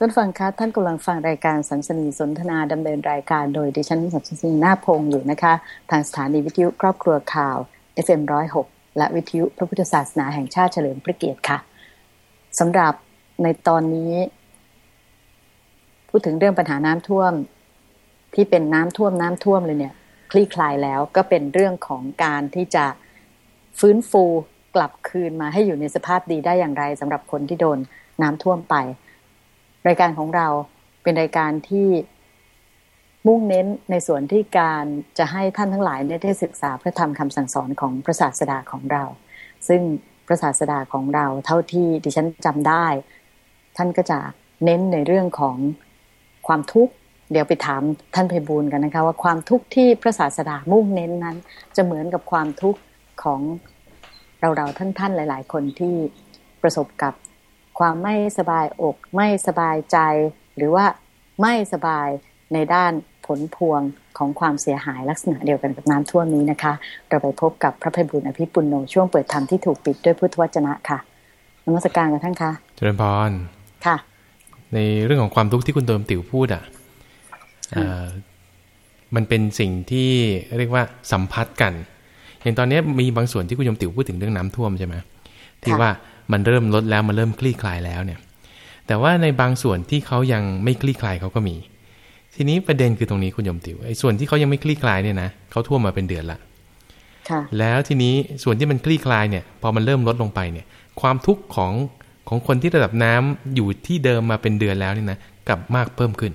ท่านฟังคะท่านกำลังฟังรายการสันสนีสนทนาดำเนินรายการโดยดิฉันสันสนีนาพงศ์อยู่นะคะ ทางสถานีวิทยุครอบครัวข่าว FM106 และวิทยุพระพุทธศาสนาแห่งชาติเฉลิมพระเกียรติค่ะสำหรับในตอนนี้ พูดถึงเรื่องปัญหาน้ำท่วม ที่เป็นน้ำท่วมน้ำท่วมเลยเนี่ย คลี่คลายแล้วก็เป็นเรื่องของการที่จะฟื้นฟูกลับคืนมาให้อยู่ในสภาพดีได้อย่างไรสำหรับคนที่โดนน้ำท่วมไป รายการของเราเป็นรายการที่มุ่งเน้นในส่วนที่การจะให้ท่านทั้งหลายได้ศึกษาพระธรรมคำสั่งสอนของพระศาสดาของเรา ซึ่งพระศาสดาของเราเท่าที่ดิฉันจำได้ ท่านก็จะเน้นในเรื่องของความทุกข์ เดี๋ยวไปถามท่านไพบูลกันนะคะ ว่าความทุกข์ที่พระศาสดามุ่งเน้นนั้น จะเหมือนกับความทุกข์ของเราเราท่านท่านหลาย ๆ คนที่ประสบกับ ความไม่สบายอก ไม่สบายใจ หรือว่าไม่สบายในด้านผลพวงของความเสียหายลักษณะเดียวกันกับน้ำท่วมนี้นะคะ เราไปพบกับพระภัยบุญอภิปุลโนช่วงเปิดธรรมที่ถูกปิดด้วยพุทธวจนะค่ะนมัสการกับท่านคะเจริญพรค่ะ ในเรื่องของความทุกข์ที่คุณเติมติ๋วพูดอะมันเป็นสิ่งที่เรียกว่าสัมพัทธ์กัน อย่างตอนนี้มีบางส่วนที่คุณยมติ๋วพูดถึงเรื่องน้ำท่วมใช่ไหมที่ว่า มันเริ่มลดแล้วมันเริ่มคลี่คลายแล้วเนี่ย แต่ว่าในบางส่วนที่เขายังไม่คลี่คลายเขาก็มี ทีนี้ประเด็นคือตรงนี้คุณยมติ๋วไอ้ส่วนที่เขายังไม่คลี่คลายเนี่ยนะเขาท่วมมาเป็นเดือนละแล้วทีนี้ส่วนที่มันคลี่คลายเนี่ย พอมันเริ่มลดลงไปเนี่ย ความทุกข์ของของคนที่ระดับน้ำอยู่ที่เดิมมาเป็นเดือนแล้วเนี่ยนะกลับมากเพิ่มขึ้น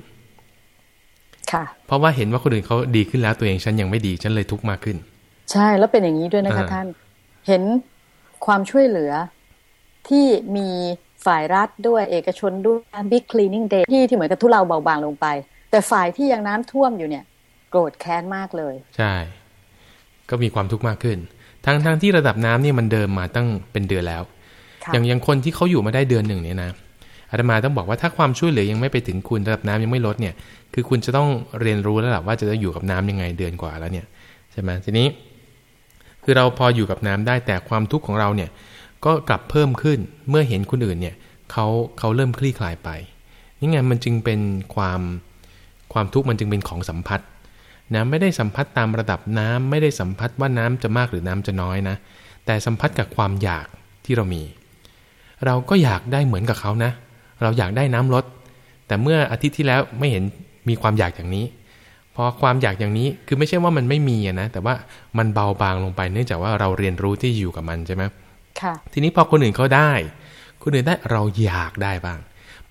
ค่ะ เพราะว่าเห็นว่าคนอื่นเขาดีขึ้นแล้วตัวเองฉันยังไม่ดีฉันเลยทุกข์มากขึ้น ใช่แล้วเป็นอย่างนี้ด้วยนะคะท่าน เห็นความช่วยเหลือ ที่มีฝ่ายรัฐด้วยเอกชนด้วยบิ๊กคลีนิ่งเดย์ที่ที่เหมือนกับทุเลาเบาบางลงไป แต่ฝ่ายที่ยังน้ำท่วมอยู่เนี่ย โกรธแค้นมากเลย ใช่ ก็มีความทุกข์มากขึ้นทั้งทั้งที่ระดับน้ำนี่มันเดิมมาตั้งเป็นเดือนแล้ว อย่างอย่างคนที่เขาอยู่มาได้เดือนหนึ่งเนี่ยนะอาตมาต้องบอกว่าถ้าความช่วยเหลือยังไม่ไปถึงคุณระดับน้ำยังไม่ลดเนี่ย คือคุณจะต้องเรียนรู้แล้วแหละว่าจะต้องอยู่กับน้ำยังไงเดือนกว่าแล้วเนี่ยใช่ไหมทีนี้ คือเราพออยู่กับน้ำได้แต่ความทุกข์ของเราเนี่ย ก็กลับเพิ่มขึ้นเมื่อเห็นคนอื่นเนี่ยเขาเขาเริ่มคลี่คลายไปนี่ไงมันจึงเป็นความความทุกข์มันจึงเป็นของสัมผัสนะไม่ได้สัมผัสตามระดับน้ำไม่ได้สัมผัสว่าน้ำจะมากหรือน้ำจะน้อยนะ แต่สัมผัสกับความอยากที่เรามี เราก็อยากได้เหมือนกับเขานะ เราอยากได้น้ำลด แต่เมื่ออาทิตย์ที่แล้วไม่เห็นมีความอยากอย่างนี้พอความอยากอย่างนี้คือไม่ใช่ว่ามันไม่มีนะแต่ว่ามันเบาบางลงไปเนื่องจากว่าเราเรียนรู้ที่อยู่กับมันใช่ไหม ทีนี้พอคนอื่นเขาได้ คนอื่นได้เราอยากได้บ้าง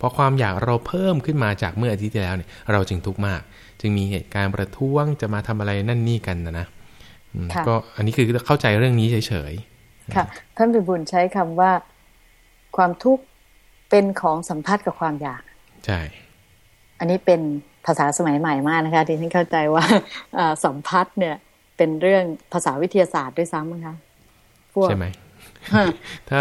พอความอยากเราเพิ่มขึ้นมาจากเมื่ออาทิตย์ที่แล้วเนี่ยเราจึงทุกข์มาก จึงมีเหตุการณ์ประท้วงจะมาทำอะไรนั่นนี่กันนะนะก็อันนี้คือเข้าใจเรื่องนี้เฉยๆค่ะ ท่านปิบุญใช้คำว่า ความทุกข์เป็นของสัมพัทธ์กับความอยากใช่อันนี้เป็นภาษาสมัยใหม่มากนะคะที่ฉันเข้าใจว่าสัมพัทธ์เนี่ย เป็นเรื่องภาษาวิทยาศาสตร์ด้วยซ้ำนะคะใช่ไหม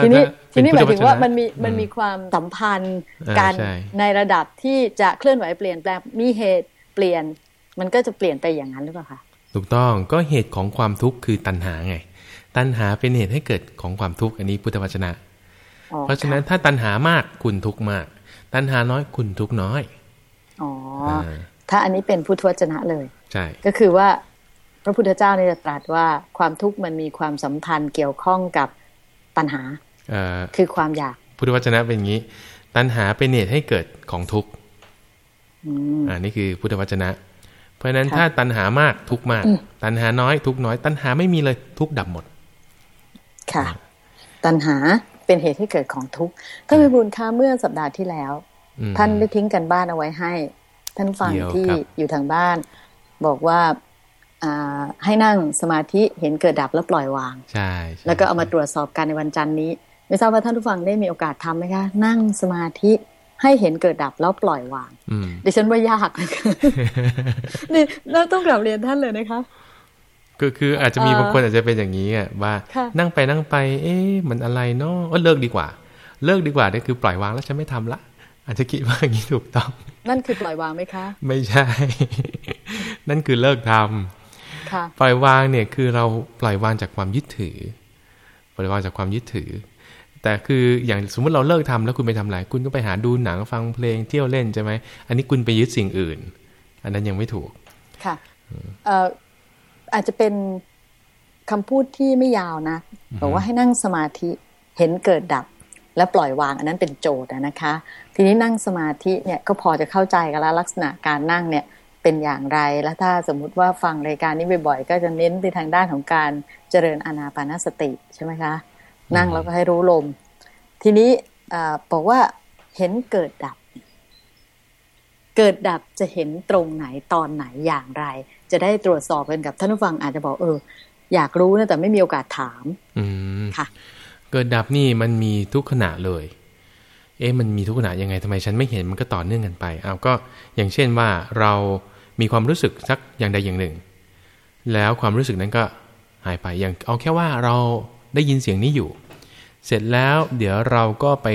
ทีนี้ทีนี้หมายถึงว่ามันมีมันมีความสัมพันธ์กันในระดับที่จะเคลื่อนไหวเปลี่ยนแปลงมีเหตุเปลี่ยน มันก็จะเปลี่ยนไปอย่างนั้นหรือเปล่าคะถูกต้องก็เหตุของความทุกข์คือตัณหาไง ตัณหาเป็นเหตุให้เกิดของความทุกข์อันนี้พุทธวจนะ เพราะฉะนั้นถ้าตัณหามากคุณทุกข์มาก ตัณหาน้อยคุณทุกข์น้อยอ๋อถ้าอันนี้เป็นพุทธวจนะเลยใช่ก็คือว่าพระพุทธเจ้าเนี่ยจะตรัสว่าความทุกข์มันมีความสัมพันธ์เกี่ยวข้องกับ ตัณหาคือความอยาก พุทธวจนะเป็นอย่างนี้ ตัณหาเป็นเหตุให้เกิดของทุกข์อ่านี่คือพุทธวจนะ เพราะฉะนั้นถ้าตัณหามากทุกมาก ตัณหาน้อยทุกน้อย ตัณหาไม่มีเลยทุกดับหมด ค่ะ ตัณหาเป็นเหตุให้เกิดของทุกข์ท่านพิบูลค่าเมื่อสัปดาห์ที่แล้ว ท่านได้ทิ้งกันบ้านเอาไว้ให้ ท่านฟังที่อยู่ทางบ้าน บอกว่า ให้นั่งสมาธิเห็นเกิดดับแล้วปล่อยวางใช่แล้วก็เอามาตรวจสอบกันในวันจันทร์นี้ ไม่ทราบว่าท่านผู้ฟังได้มีโอกาสทํำไหมคะนั่งสมาธิให้เห็นเกิดดับแล้วปล่อยวางดิฉันว่ายากนี่เราต้องกลับเรียนท่านเลยนะคะคือคืออาจจะมีบางคนอาจจะเป็นอย่างนี้อะว่านั่งไปนั่งไป เอ๊ะมันอะไรเนาะเลิกดีกว่า เลิกดีกว่านี่คือปล่อยวางแล้วฉันไม่ทำละ อาจจะคิดว่าอย่างนี้ถูกต้อง นั่นคือปล่อยวางไหมคะ ไม่ใช่ นั่นคือเลิกทำ ปล่อยวางเนี่ยคือเราปล่อยวางจากความยึดถือ ปล่อยวางจากความยึดถือ แต่คืออย่างสมมติเราเลิกทำแล้วคุณไปทำอะไรคุณก็ไปหาดูหนังฟังเพลงเที่ยวเล่นใช่ไหมอันนี้คุณไปยึดสิ่งอื่น อันนั้นยังไม่ถูกค่ะเอ่ออาจจะเป็นคำพูดที่ไม่ยาวนะบอกว่าให้นั่งสมาธิเห็นเกิดดับและปล่อยวางอันนั้นเป็นโจทย์นะคะ ทีนี้นั่งสมาธิเนี่ยก็พอจะเข้าใจกันแล้วลักษณะการนั่งเนี่ย เป็นอย่างไร และถ้าสมมุติว่าฟังรายการนี้บ่อยๆ ก็จะเน้นไปทางด้านของการเจริญอานาปานสติใช่ไหมคะ นั่งแล้วก็ให้รู้ลม ทีนี้บอกว่าเห็นเกิดดับ เกิดดับจะเห็นตรงไหนตอนไหนอย่างไร จะได้ตรวจสอบกันกับท่านผู้ฟังอาจจะบอกเออ อยากรู้นะแต่ไม่มีโอกาสถาม อืมค่ะ เกิดดับนี่มันมีทุกขณะเลยเอ๊ะมันมีทุกขณะยังไงทำไมฉันไม่เห็นมันก็ต่อเนื่องกันไปอ้าวก็อย่างเช่นว่าเรา มีความรู้สึกสักอย่างใดอย่างหนึ่ง แล้วความรู้สึกนั้นก็หายไปอย่างเอาแค่ว่าเราได้ยินเสียงนี้อยู่ เสร็จแล้วเดี๋ยวเราก็ไป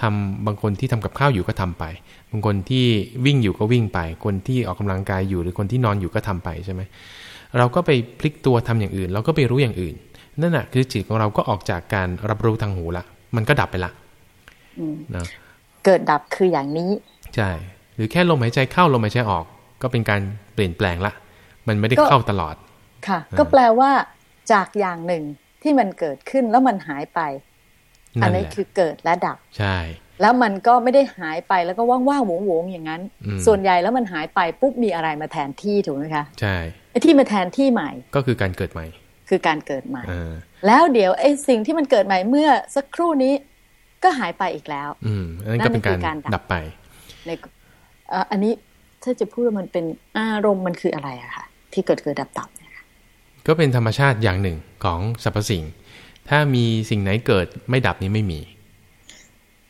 ทำบางคนที่ทำกับข้าวอยู่ก็ทำไป บางคนที่วิ่งอยู่ก็วิ่งไป คนที่ออกกำลังกายอยู่หรือคนที่นอนอยู่ก็ทำไปใช่ไหมเราก็ไปพลิกตัวทำอย่างอื่น เราก็ไปรู้อย่างอื่น นั่นแหะคือจิตของเราก็ออกจากการรับรู้ทางหูละ มันก็ดับไปละนะเกิดดับคืออย่างนี้ ใช่ หรือแค่ลมหายใจเข้าลมหายใจออก ก็เป็นการเปลี่ยนแปลงละ มันไม่ได้เข้าตลอด ค่ะ ก็แปลว่าจากอย่างหนึ่งที่มันเกิดขึ้นแล้วมันหายไป อันนี้คือเกิดและดับ ใช่ แล้วมันก็ไม่ได้หายไปแล้วก็ว่างๆโหวงๆอย่างนั้น ส่วนใหญ่แล้วมันหายไปปุ๊บมีอะไรมาแทนที่ถูกไหมคะ ใช่ไอ้ที่มาแทนที่ใหม่ ก็คือการเกิดใหม่ คือการเกิดใหม่ แล้วเดี๋ยวไอ้สิ่งที่มันเกิดใหม่เมื่อสักครู่นี้ก็หายไปอีกแล้ว อืมนั่นก็เป็นการดับไป ในอันนี้ ถ้าจะพูดว่ามันเป็นอารมณ์มันคืออะไรอะคะที่เกิดเกิดดับดับเนี่ยก็เป็นธรรมชาติอย่างหนึ่งของสรรพสิ่ง ถ้ามีสิ่งไหนเกิดไม่ดับนี้ไม่มี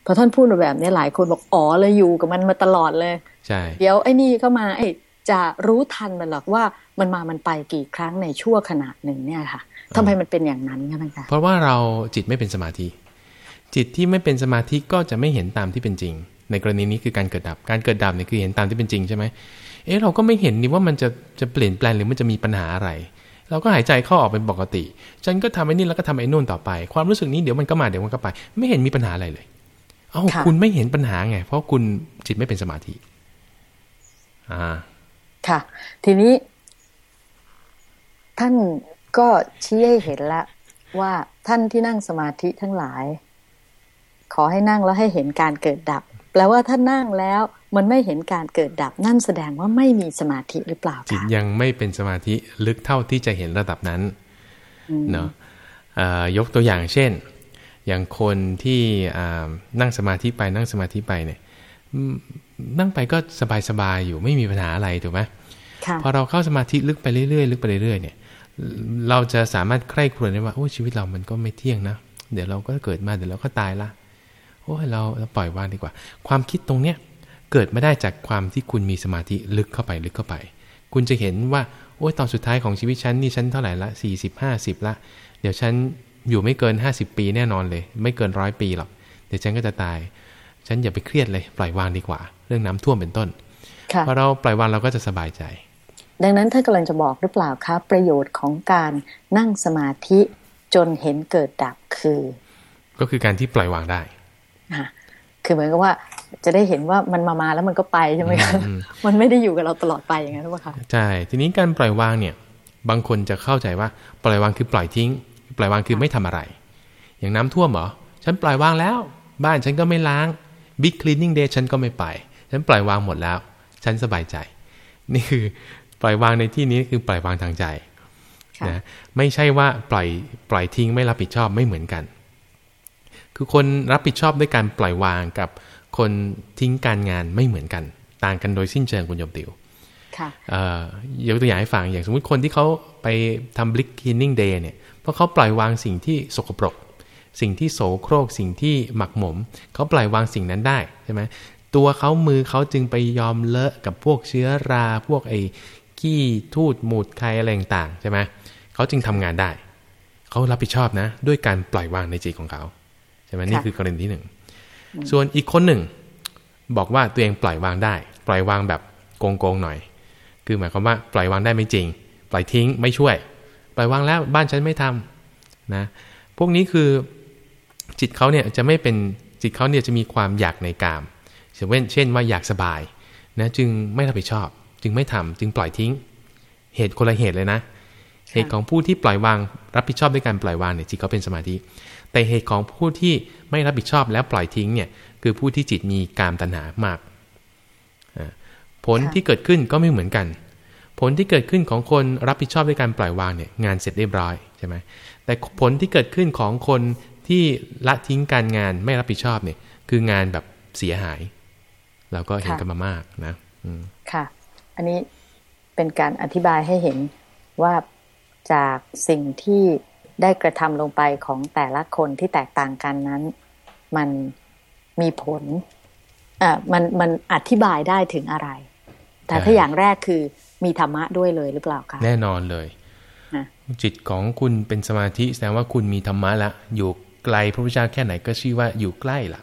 พอท่านพูดแบบนี้หลายคนบอกอ๋อเลยอยู่กับมันมาตลอดเลยใช่เดี๋ยวไอ้นี่เข้ามาไอ้จะรู้ทันมันหรอกว่ามันมามันไปกี่ครั้งในชั่วขณะหนึ่งเนี่ยค่ะทำไมมันเป็นอย่างนั้นคะเพราะว่าเราจิตไม่เป็นสมาธิ จิตที่ไม่เป็นสมาธิก็จะไม่เห็นตามที่เป็นจริง ในกรณีนี้คือการเกิดดับ การเกิดดับเนี่ยคือเห็นตามที่เป็นจริงใช่ไหมเอ๊ะเราก็ไม่เห็นนี่ว่ามันจะจะเปลี่ยนแปลงหรือมันจะมีปัญหาอะไร เราก็หายใจเข้าออกเป็นปกติ ฉันก็ทำไอ้นี่แล้วก็ทำไอ้นู่นต่อไป ความรู้สึกนี้เดี๋ยวมันก็มาเดี๋ยวมันก็ไป ไม่เห็นมีปัญหาอะไรเลย เอ้าคุณไม่เห็นปัญหาไง เพราะคุณจิตไม่เป็นสมาธิ อ่า ค่ะ ทีนี้ ท่านก็ชี้ให้เห็นแล้วว่าท่านที่นั่งสมาธิทั้งหลาย ขอให้นั่งแล้วให้เห็นการเกิดดับ แปลว่าถ้านั่งแล้วมันไม่เห็นการเกิดดับนั่นแสดงว่าไม่มีสมาธิหรือเปล่าจิตยังไม่เป็นสมาธิลึกเท่าที่จะเห็นระดับนั้นเนาะยกตัวอย่างเช่น อย่างคนที่นั่งสมาธิไปนั่งสมาธิไปเนี่ยนั่งไปก็สบายๆอยู่ไม่มีปัญหาอะไรถูกไหมพอเราเข้าสมาธิลึกไปเรื่อยๆลึกไปเรื่อยๆเนี่ย เราจะสามารถใคร่ครวญได้ว่าโอ้ชีวิตเรามันก็ไม่เที่ยงนะ เดี๋ยวเราก็เกิดมาเดี๋ยวเราก็ตายละโอ้ยเราเราปล่อยวางดีกว่า ความคิดตรงเนี้ยเกิดไม่ได้จากความที่คุณมีสมาธิลึกเข้าไปลึกเข้าไป คุณจะเห็นว่าโอ้ยตอนสุดท้ายของชีวิตฉันนี่ฉันเท่าไหร่ละสี่สิบห้าสิบละ เดี๋ยวฉันอยู่ไม่เกินห้าสิบปีแน่นอนเลย ไม่เกินร้อยปีหรอกเดี๋ยวฉันก็จะตาย ฉันอย่าไปเครียดเลยปล่อยวางดีกว่า เรื่องน้ำท่วมเป็นต้นพอเราปล่อยวางเราก็จะสบายใจ ดังนั้นท่านกำลังจะบอกหรือเปล่าครับประโยชน์ของการนั่งสมาธิจนเห็นเกิดดับคือ ก็คือการที่ปล่อยวางได้ คือเหมือนกับว่าจะได้เห็นว่ามันมามาแล้วมันก็ไปใช่ไหมคะมันไม่ได้อยู่กับเราตลอดไปอย่างนั้นหรือเปล่าคะใช่ทีนี้การปล่อยวางเนี่ย บางคนจะเข้าใจว่าปล่อยวางคือปล่อยทิ้ง ปล่อยวางคือไม่ทำอะไร อย่างน้ำท่วมเหรอฉันปล่อยวางแล้ว บ้านฉันก็ไม่ล้างบิ๊กคลีนนิ่งเดย์ฉันก็ไม่ไป ฉันปล่อยวางหมดแล้ว ฉันสบายใจ นี่คือปล่อยวางในที่นี้คือปล่อยวางทางใจนะไม่ใช่ว่าปล่อยปล่อยทิ้งไม่รับผิดชอบไม่เหมือนกัน คือคนรับผิดชอบด้วยการปล่อยวางกับคนทิ้งการงานไม่เหมือนกัน ต่างกันโดยสิ้นเชิงคุณโยมติวยกตัวอย่างให้ฟังอย่างสมมติคนที่เขาไปทำบลิกคินนิ่งเดย์เนี่ยเพราะเขาปล่อยวางสิ่งที่สกปรก สิ่งที่โสโครก สิ่งที่หมักหมม เขาปล่อยวางสิ่งนั้นได้ใช่ไหมตัวเขามือเขาจึงไปยอมเลอะกับพวกเชื้อราพวกไอ้ขี้ทูดหมูดใครอะไรต่างใช่ไหมเขาจึงทำงานได้ เขารับผิดชอบนะ ด้วยการปล่อยวางในจิตของเขา ช่ไหมนี่คือกรณีที่หนึ่งส่วนอีกคนหนึ่ง บอกว่าตัวเองปล่อยวางได้ ปล่อยวางแบบโกงๆหน่อย คือหมายความว่าปล่อยวางได้ไม่จริง ปล่อยทิ้งไม่ช่วย ปล่อยวางแล้วบ้านฉันไม่ทำนะพวกนี้คือจิตเขาเนี่ยจะไม่เป็นจิตเขาเนี่ยจะมีความอยากในกามเช่นเช่นว่าอยากสบายนะจึงไม่รับผิดชอบ จึงไม่ทำจึงปล่อยทิ้ง เหตุคนละเหตุเลยนะ เหตุของผู้ที่ปล่อยวางรับผิดชอบด้วยการปล่อยวางเนี่ยจิตเขาเป็นสมาธิ แต่เหตุของผู้ที่ไม่รับผิดชอบแล้วปล่อยทิ้งเนี่ยคือผู้ที่จิตมีกามตัณหามาก ผลที่เกิดขึ้นก็ไม่เหมือนกัน ผลที่เกิดขึ้นของคนรับผิดชอบด้วยการปล่อยวางเนี่ยงานเสร็จเรียบร้อยใช่ไหมแต่ผลที่เกิดขึ้นของคนที่ละทิ้งการงานไม่รับผิดชอบเนี่ย คืองานแบบเสียหายเราก็เห็นกันมามากนะค่ะ อันนี้เป็นการอธิบายให้เห็นว่าจากสิ่งที่ ได้กระทำลงไปของแต่ละคนที่แตกต่างกันนั้น มันมีผลอ่ามันมันอธิบายได้ถึงอะไร แต่ถ้าอย่างแรกคือมีธรรมะด้วยเลยหรือเปล่าคะแน่นอนเลยจิตของคุณเป็นสมาธิแสดงว่าคุณมีธรรมะละ อยู่ไกลพระพุทธเจ้าแค่ไหนก็ชื่อว่าอยู่ใกล้ละ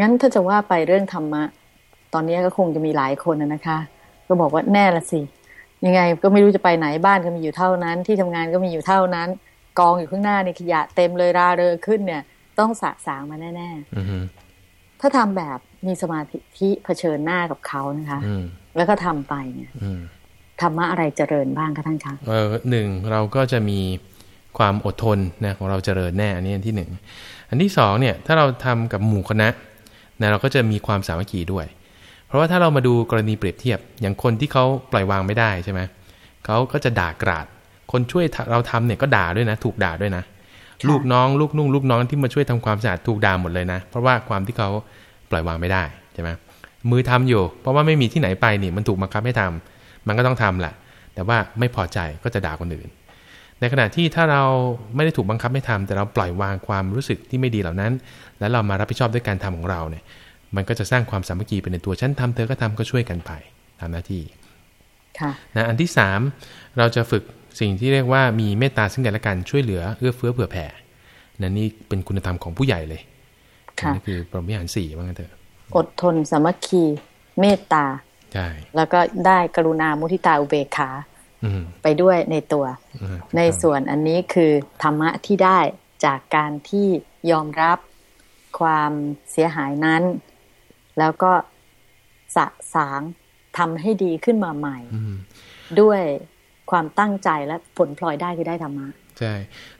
งั้นถ้าจะว่าไปเรื่องธรรมะ ตอนนี้ก็คงจะมีหลายคนนะคะ ก็บอกว่าแน่ละสิยังไงก็ไม่รู้จะไปไหนบ้านก็มีอยู่เท่านั้น ที่ทำงานก็มีอยู่เท่านั้น กองอยู่ข้างหน้าในขยะเต็มเลยราเรอขึ้นเนี่ย ต้องสะสางมาแน่ๆถ้าทำแบบมีสมาธิที่เผชิญหน้ากับเขานะคะ แล้วก็ทำไปเนี่ยธรรมะอะไรเจริญบ้างคะท่านคะเออหนึ่งเราก็จะมีความอดทนนะของเราเจริญแน่อันนี้อันที่หนึ่งอันที่สองเนี่ยถ้าเราทำกับหมู่คณะนะเราก็จะมีความสามัคคีด้วย เพราะว่าถ้าเรามาดูกรณีเปรียบเทียบอย่างคนที่เขาปล่อยวางไม่ได้ใช่ไหมเขาก็จะด่ากราด คนช่วยเราทำเนี่ยก็ด่าด้วยนะ ถูกด่าด้วยนะ ลูกน้องลูกนุ่งลูกน้องที่มาช่วยทำความสะอาดถูกด่าหมดเลยนะ เพราะว่าความที่เขาปล่อยวางไม่ได้ใช่ไหมมือทำอยู่ เพราะว่าไม่มีที่ไหนไปนี่มันถูกบังคับให้ทำมันก็ต้องทำแหละ แต่ว่าไม่พอใจก็จะด่าคนอื่น ในขณะที่ถ้าเราไม่ได้ถูกบังคับให้ทำแต่เราปล่อยวางความรู้สึกที่ไม่ดีเหล่านั้น แล้วเรามารับผิดชอบด้วยการทำของเราเนี่ย มันก็จะสร้างความสามัคคีเป็นในตัวฉันทำเธอก็ทำก็ช่วยกันไปตามหน้าที่นะอันที่สามเราจะฝึก สิ่งที่เรียกว่ามีเมตตาซึ่งกันและกันช่วยเหลือเอื้อเฟื้อเผื่อแผ่นั่นนี่เป็นคุณธรรมของผู้ใหญ่เลยนี่คือปรมิหารสี่ว่างั้นเถอะอดทนสามัคคีเมตตาใช่แล้วก็ได้กรุณามุทิตาอุเบกขาไปด้วยในตัว ในส่วนอันนี้คือธรรมะที่ได้จากการที่ยอมรับความเสียหายนั้น แล้วก็สะสางทำให้ดีขึ้นมาใหม่ ด้วย ความตั้งใจและผลพลอยได้คือได้ธรรมะใช่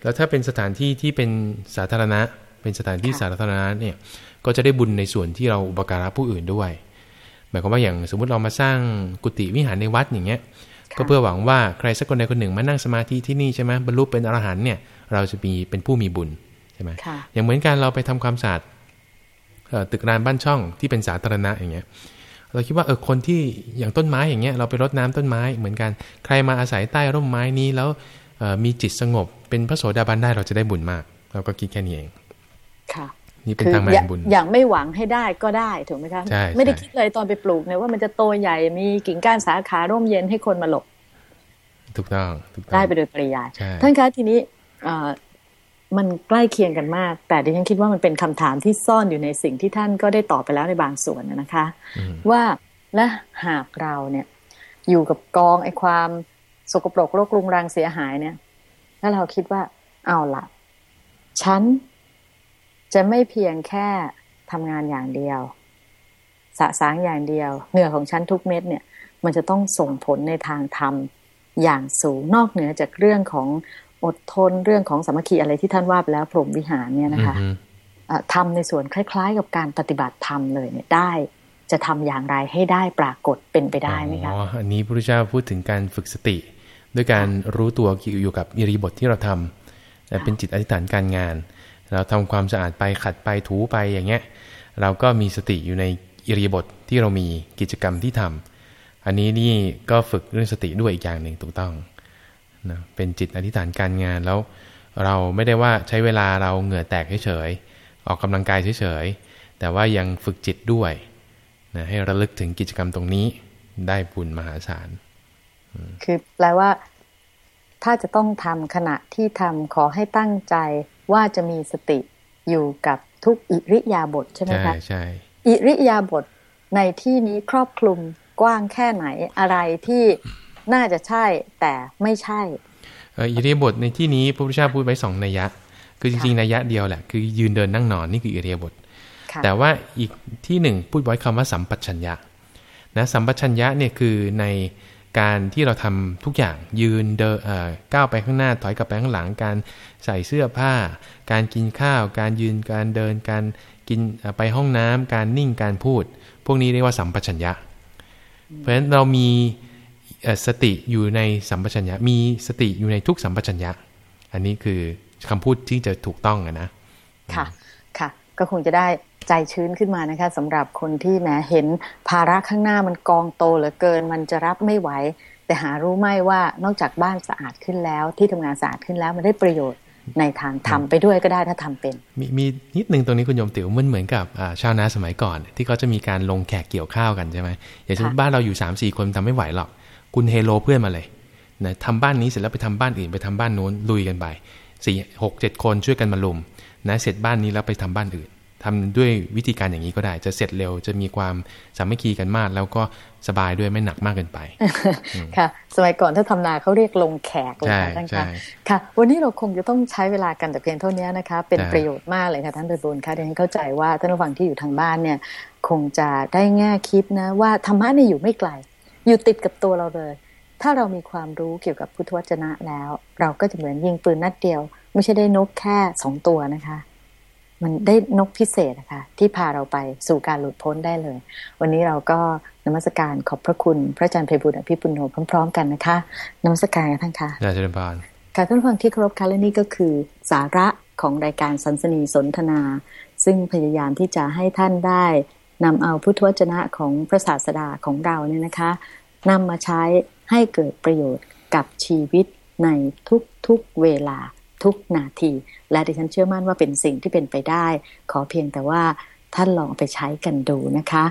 แล้วถ้าเป็นสถานที่ที่เป็นสาธารณะ เป็นสถานที่สาธารณะเนี่ยก็จะได้บุญในส่วนที่เราอุปการะผู้อื่นด้วย หมายความว่าอย่างสมมุติเรามาสร้างกุฏิวิหารในวัดอย่างเงี้ยก็เพื่อหวังว่าใครสักคนใดคนหนึ่งมานั่งสมาธิที่นี่ใช่ไหมบรรลุเป็นอรหันต์เนี่ย เราจะมีเป็นผู้มีบุญใช่ไหมอย่างเหมือนกันเราไปทำความสะอาดตึกรานบ้านช่องที่เป็นสาธารณะอย่างเงี้ย เราคิดว่าเออคนที่อย่างต้นไม้อย่างเงี้ยเราไปรดน้ำต้นไม้เหมือนกัน ใครมาอาศัยใต้ร่มไม้นี้แล้วมีจิตสงบ เป็นพระโสดาบันได้เราจะได้บุญมาก เราก็คิดแค่นี้เองค่ะนี่เป็นทางแมนบุญอย่างไม่หวังให้ได้ก็ได้ถูกไหมคะใช่ไม่ได้คิดเลยตอนไปปลูกเนี่ยว่ามันจะโตใหญ่มีกิ่งก้านสาขาร่มเย็นให้คนมาหลบถูกต้องได้ไปโดยปริยายท่านคะทีนี้ มันใกล้เคียงกันมาก แต่ดิฉันคิดว่ามันเป็นคำถามที่ซ่อนอยู่ในสิ่งที่ท่านก็ได้ตอบไปแล้วในบางส่วนนะคะ ว่าและหากเราเนี่ย อยู่กับกองไอ้ความสกปรกโรครุงรังเสียหายเนี่ยแล้วเราคิดว่าเอาละฉันจะไม่เพียงแค่ทำงานอย่างเดียว สะสางอย่างเดียว เหงื่อของฉันทุกเม็ดเนี่ย มันจะต้องส่งผลในทางธรรมอย่างสูงนอกเหนือจากเรื่องของ อดทนเรื่องของสามัคคีอะไรที่ท่านว่าไปแล้วพรหมวิหารเนี่ยนะคะทำในส่วนคล้าย ๆ กับการปฏิบัติธรรมเลยเนี่ยได้จะทำอย่างไรให้ได้ปรากฏเป็นไปได้ไหมคะอ๋ออันนี้พระพุทธเจ้าพูดถึงการฝึกสติ ด้วยการรู้ตัวอยู่กับอิริบทที่เราทำเป็นจิตอธิษฐานการงาน เราทำความสะอาดไปขัดไปถูไปอย่างเงี้ย เราก็มีสติอยู่ในอิริบทที่เรามีกิจกรรมที่ทำอันนี้นี่ก็ฝึกเรื่องสติด้วยอีกอย่างหนึ่งถูกต้อง นะเป็นจิตอธิษฐานการงานแล้วเราไม่ได้ว่าใช้เวลาเราเหงื่อแตกเฉยๆออกกำลังกายเฉยๆแต่ว่ายังฝึกจิตด้วยนะให้ระลึกถึงกิจกรรมตรงนี้ได้บุญมหาศาลคือแปลว่า ถ้าจะต้องทำขณะที่ทำขอให้ตั้งใจว่าจะมีสติอยู่กับทุกอิริยาบถใช่ไหมคะใช่ใช่อิริยาบถในที่นี้ครอบคลุมกว้างแค่ไหนอะไรที่ น่าจะใช่แต่ไม่ใช่อิริยาบถในที่นี้พระพุทธเจ้าพูดไว้สองนัยยะ คือจริงๆนัยยะเดียวแหละคือยืนเดินนั่งนอนนี่คืออิเดียบท แต่ว่าอีกที่หนึ่งพูดไว้คำว่าสัมปชัญญะนะสัมปชัญญะเนี่ยคือในการที่เราทำทุกอย่างยืนเดินก้าวไปข้างหน้าถอยกลับไปข้างหลังการใส่เสื้อผ้า การกินข้าว การยืนการเดิน การกินไปห้องน้ำการนิ่งการพูด พวกนี้เรียกว่าสัมปชัญญะ เพราะฉะนั้นเรามี สติอยู่ในสัมปชัญญะมีสติอยู่ในทุกสัมปชัญญะ อันนี้คือคำพูดที่จะถูกต้องนะค่ะค่ะ ก็คงจะได้ใจชื้นขึ้นมานะคะสำหรับคนที่แหมเห็นภาระข้างหน้ามันกองโตเหลือเกิน มันจะรับไม่ไหว แต่หารู้ไหมว่านอกจากบ้านสะอาดขึ้นแล้ว ที่ทำงานสะอาดขึ้นแล้วมันได้ประโยชน์ในทางทำไปด้วยก็ได้ถ้าทำเป็น มีมีนิดนึงตรงนี้คุณโยมติ๋วมันเหมือนกับชาวนาสมัยก่อน ที่เขาจะมีการลงแขกเกี่ยวข้าวกันใช่ไหมอย่างเช่นบ้านเราอยู่3ามสี่คนทำไม่ไหวหรอก คุณเฮโลเพื่อนมาเลยนะทำบ้านนี้เสร็จแล้วไปทำบ้านอื่นไปทำบ้านนู้นลุยกันไปสี่หกเจ็ดคนช่วยกันมาลุมนะเสร็จบ้านนี้แล้วไปทำบ้านอื่นทำด้วยวิธีการอย่างนี้ก็ได้ จะเสร็จเร็วจะมีความสามัคคีกันมาก แล้วก็สบายด้วยไม่หนักมากเกินไป ค่ะ สมัยก่อนถ้าทำนาเขาเรียกลงแขกเลยค่ะท่านคะค่ะ วันนี้เราคงจะต้องใช้เวลากันแต่เพียงเท่านี้นะคะ เป็นประโยชน์มากเลยค่ะท่านไปบุญค่ะดิฉันเข้าใจว่าท่านผู้ฟังที่อยู่ทางบ้านเนี่ย คงจะได้แง่คิดนะว่าธรรมะเนี่ยอยู่ไม่ไกล อยู่ติดกับตัวเราเลย ถ้าเรามีความรู้เกี่ยวกับพุทธวจนะแล้ว เราก็จะเหมือนยิงปืนนัดเดียว ไม่ใช่ได้นกแค่สองตัวนะคะ มันได้นกพิเศษนะคะ ที่พาเราไปสู่การหลุดพ้นได้เลย วันนี้เราก็นมัสการขอบพระคุณ พระอาจารย์เพบุญอภิปุโนพร้อมๆ กันนะคะนมัสการกันท่านคะอาจารย์บานค่ะท่านฟังที่เคารพค่ะและนี่ก็คือสาระของรายการสันสนีสนทนา ซึ่งพยายามที่จะให้ท่านได้ นำเอาพุทธวจนะของพระศาสดาของเราเนี่ยนะคะนำมาใช้ให้เกิดประโยชน์กับชีวิตในทุกๆเวลาทุกนาที และดิฉันเชื่อมั่นว่าเป็นสิ่งที่เป็นไปได้ ขอเพียงแต่ว่าท่านลองไปใช้กันดูนะคะ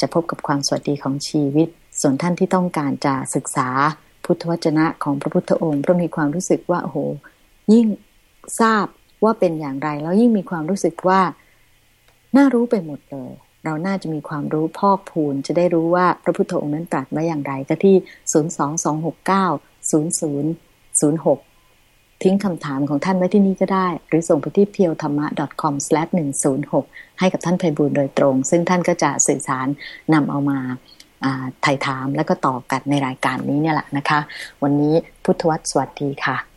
จะพบกับความสวัสดีของชีวิต ส่วนท่านที่ต้องการจะศึกษาพุทธวจนะของพระพุทธองค์เพราะมีความรู้สึกว่าโอ้โหยิ่งทราบว่าเป็นอย่างไร แล้วยิ่งมีความรู้สึกว่า น่ารู้ไปหมดเลย เราน่าจะมีความรู้พอกพูน จะได้รู้ว่าพระพุทธองค์นั้นตรัสมาอย่างไรก็ที่ 022690006ทิ้งคำถามของท่านไว้ที่นี่ก็ได้ หรือส่งไปที่ p e e l t h a m m a c o m 1 0 6ให้กับท่านไพบูลโดยตรง ซึ่งท่านก็จะสื่อสารนำเอามาถ่ายถามแล้วก็ตอบกันในรายการนี้เนี่ยแหละนะคะ วันนี้พุทธวัตรสวัสดีค่ะ